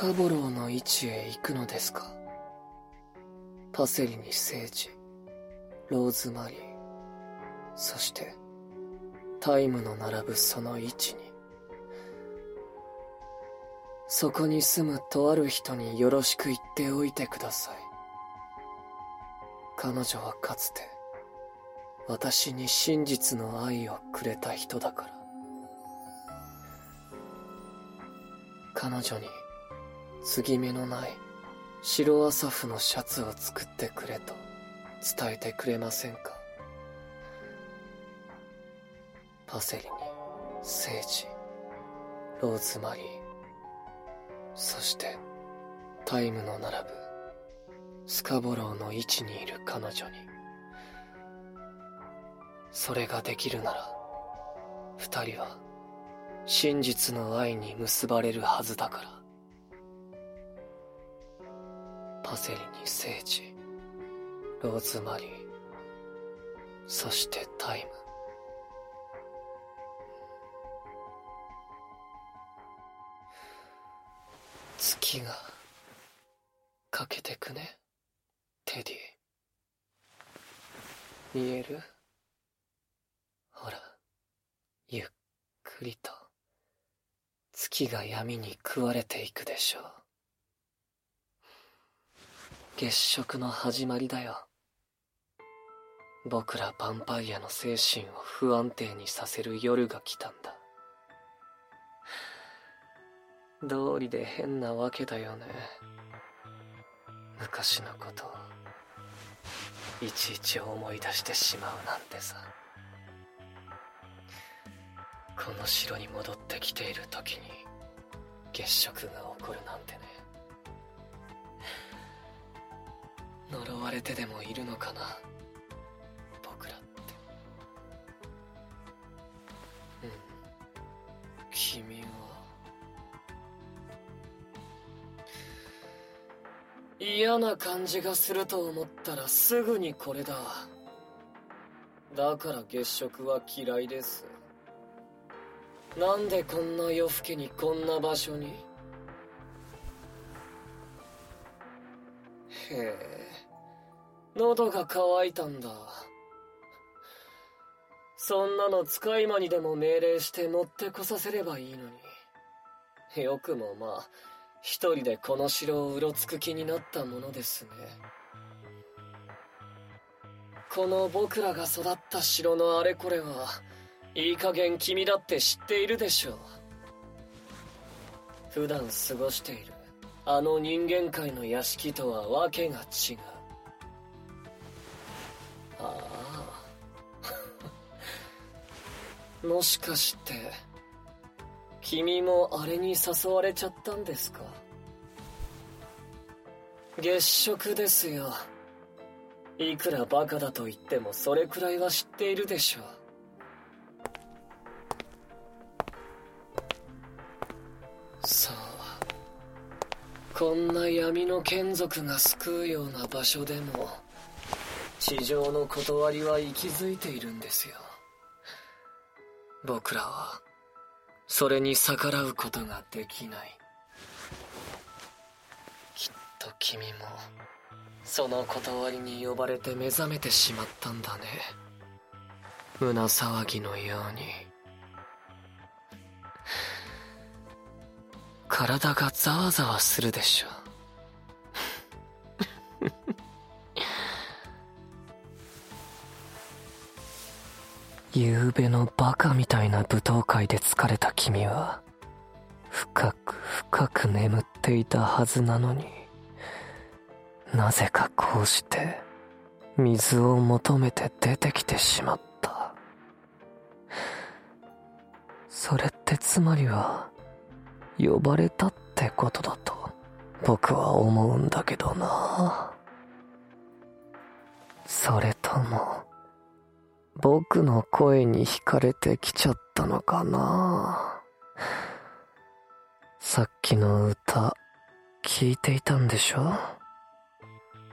カボローの位置へ行くのですか？パセリにセージローズマリーそしてタイムの並ぶその位置に。そこに住むとある人によろしく言っておいてください。彼女はかつて私に真実の愛をくれた人だから。彼女に継ぎ目のない白アサフのシャツを作ってくれと伝えてくれませんか？パセリにセージローズマリーそしてタイムの並ぶスカボローの位置にいる彼女にそれができるなら二人は真実の愛に結ばれるはずだから。パセリにセージローズマリーそしてタイム。月がかけてくねテディ。見える？ほらゆっくりと。月が闇に食われていくでしょう。月食の始まりだよ。僕らヴァンパイアの精神を不安定にさせる夜が来たんだ。道理で変なわけだよね。昔のことをいちいち思い出してしまうなんてさ。この城に戻ってきている時に月食が起こるなんてね。呪われてでもいるのかな？僕らって。うん。君は。嫌な感じがすると思ったらすぐにこれだ。だから月食は嫌いです。なんでこんな夜更けにこんな場所に？へえ。喉が渇いたんだ。そんなの使い魔にでも命令して持ってこさせればいいのに。よくもまあ一人でこの城をうろつく気になったものですね。この僕らが育った城のあれこれはいい加減君だって知っているでしょう。普段過ごしているあの人間界の屋敷とはわけが違う。もしかして君もあれに誘われちゃったんですか？月食ですよ。いくらバカだと言ってもそれくらいは知っているでしょう。さあこんな闇の眷属が救うような場所でも地上の断りは息づいているんですよ。僕らはそれに逆らうことができない。きっと君もその断りに呼ばれて目覚めてしまったんだね。胸騒ぎのように。体がざわざわするでしょ。夕べのバカみたいな舞踏会で疲れた君は深く深く眠っていたはずなのになぜかこうして水を求めて出てきてしまった。それってつまりは呼ばれたってことだと僕は思うんだけどな。それとも僕の声に惹かれてきちゃったのかな？さっきの歌聞いていたんでしょ？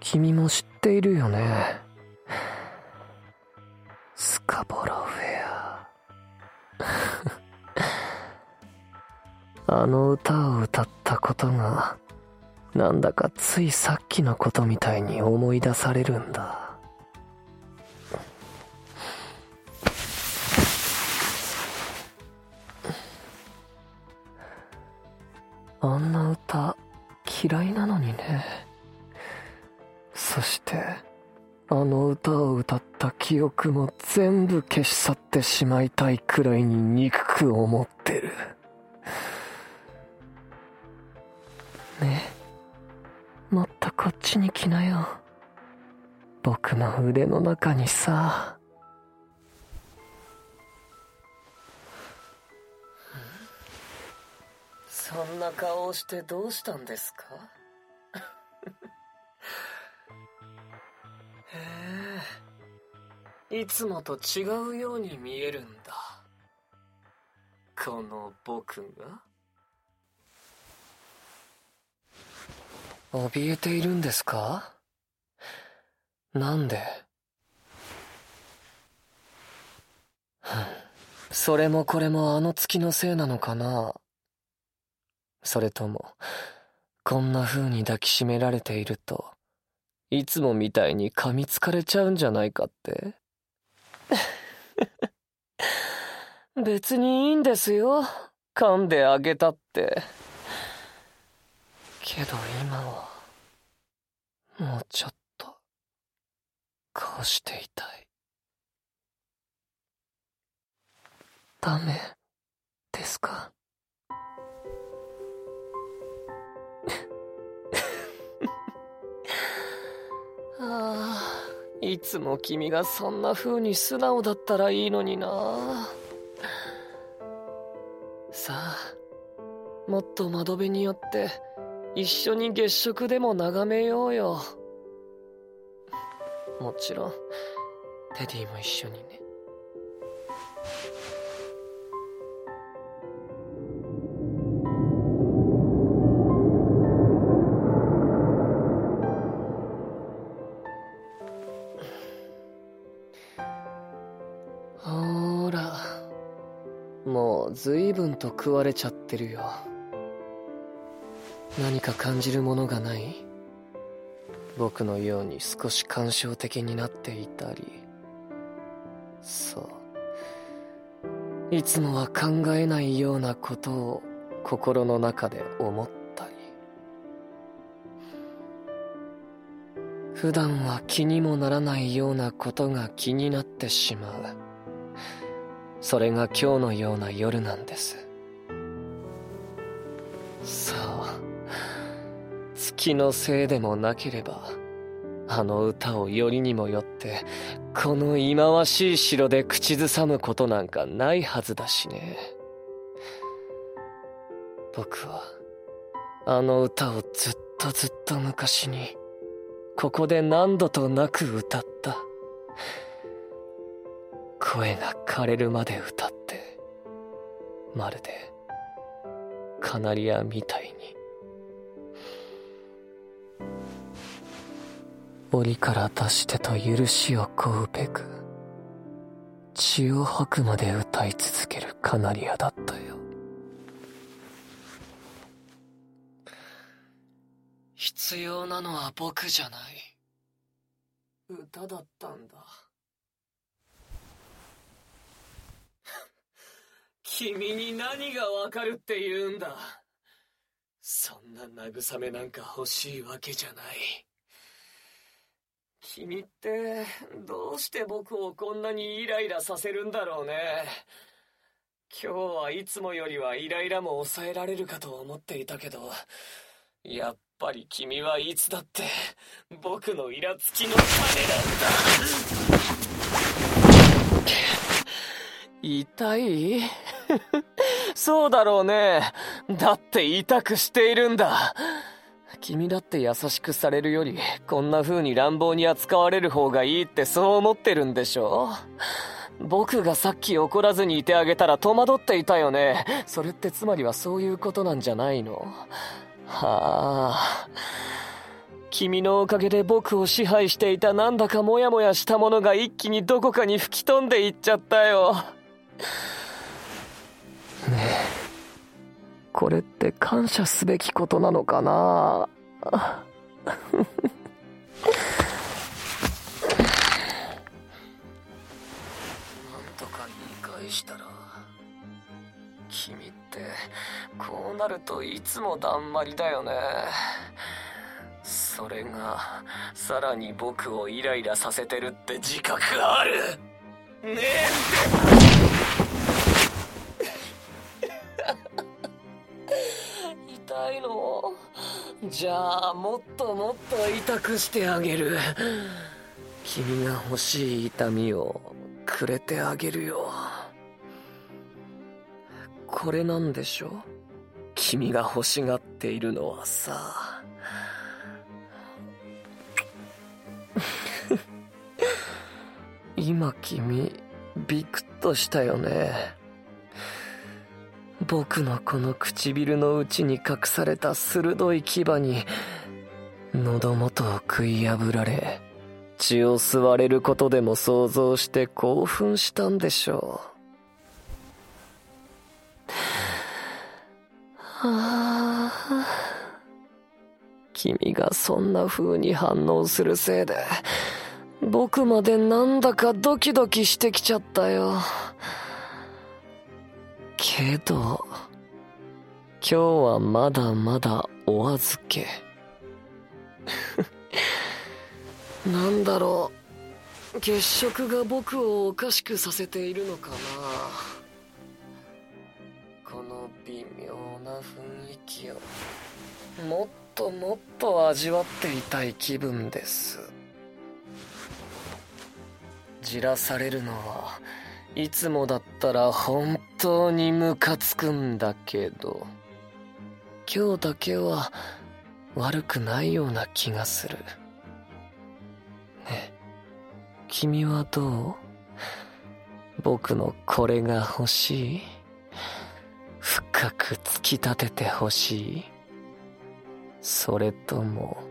君も知っているよね？スカボロフェア。あの歌を歌ったことがなんだかついさっきのことみたいに思い出されるんだ。そしてあの歌を歌った記憶も全部消し去ってしまいたいくらいに憎く思ってる。ね。えもっとこっちに来なよ。僕の腕の中にさ。そんな顔をしてどうしたんですか？いつもと違うように見えるんだ。この僕が？怯えているんですか？なんで？それもこれもあの月のせいなのかな？それとも、こんな風に抱きしめられていると、いつもみたいに噛みつかれちゃうんじゃないかって？別にいいんですよ。噛んであげたって。けど今は、もうちょっと、こうしていたい。ダメですか？いつも君がそんな風に素直だったらいいのにな。さあもっと窓辺に寄って一緒に月食でも眺めようよ。もちろんテディも一緒にね。随分と食われちゃってるよ。何か感じるものがない？僕のように少し感傷的になっていたり。そう。いつもは考えないようなことを心の中で思ったり。普段は気にもならないようなことが気になってしまう。それが今日のような夜なんです。そう月のせいでもなければあの歌をよりにもよってこの忌まわしい城で口ずさむことなんかないはずだしね。僕はあの歌をずっとずっと昔にここで何度となく歌った。声が枯れるまで歌ってまるでカナリアみたいに。檻から出してと許しを請うべく血を吐くまで歌い続けるカナリアだったよ。必要なのは僕じゃない。歌だったんだ。君に何がわかるって言うんだ？そんな慰めなんか欲しいわけじゃない。君って、どうして僕をこんなにイライラさせるんだろうね。今日はいつもよりはイライラも抑えられるかと思っていたけど、やっぱり君はいつだって僕のイラつきの種なんだ。痛い？そうだろうね。だって痛くしているんだ。君だって優しくされるより、こんな風に乱暴に扱われる方がいいってそう思ってるんでしょ僕がさっき怒らずにいてあげたら戸惑っていたよね。それってつまりはそういうことなんじゃないの？はあ。君のおかげで僕を支配していたなんだかモヤモヤしたものが一気にどこかに吹き飛んでいっちゃったよ。ねえ。これって感謝すべきことなのかな？なんとか言い返したら君ってこうなるといつもだんまりだよね。それがさらに僕をイライラさせてるって自覚ある。ねえ。いの。じゃあもっともっと痛くしてあげる。君が欲しい痛みをくれてあげるよ。これなんでしょ君が欲しがっているのはさ。今君ビクッとしたよね。僕のこの唇の内に隠された鋭い牙に喉元を食い破られ血を吸われることでも想像して興奮したんでしょう。はあ君がそんな風に反応するせいで僕までなんだかドキドキしてきちゃったよ。けど今日はまだまだお預け。なんだろう。月食が僕をおかしくさせているのかな。この微妙な雰囲気を。もっともっと味わっていたい気分です。じらされるのはいつもだったら本当にムカつくんだけど今日だけは悪くないような気がする。ね君はどう？僕のこれが欲しい？深く突き立てて欲しい？それとも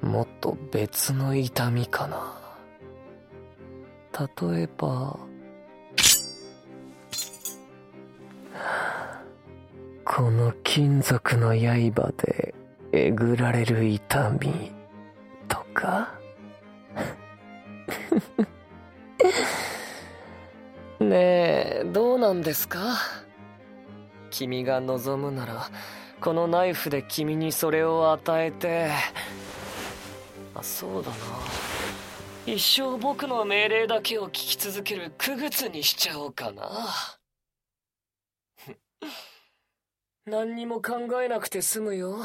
もっと別の痛みかな？例えばこの金属の刃でえぐられる痛みとか？ねえどうなんですか？君が望むならこのナイフで君にそれを与えて。あそうだな。一生僕の命令だけを聞き続ける区別にしちゃおうかな。何にも考えなくて済むよ。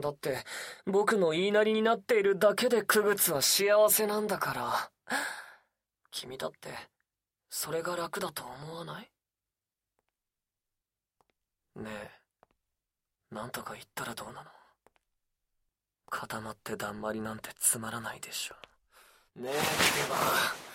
だって僕の言いなりになっているだけで区別は幸せなんだから。君だってそれが楽だと思わない？ねえなんとか言ったらどうなの？固まってだんまりなんてつまらないでしょ。ねえでは。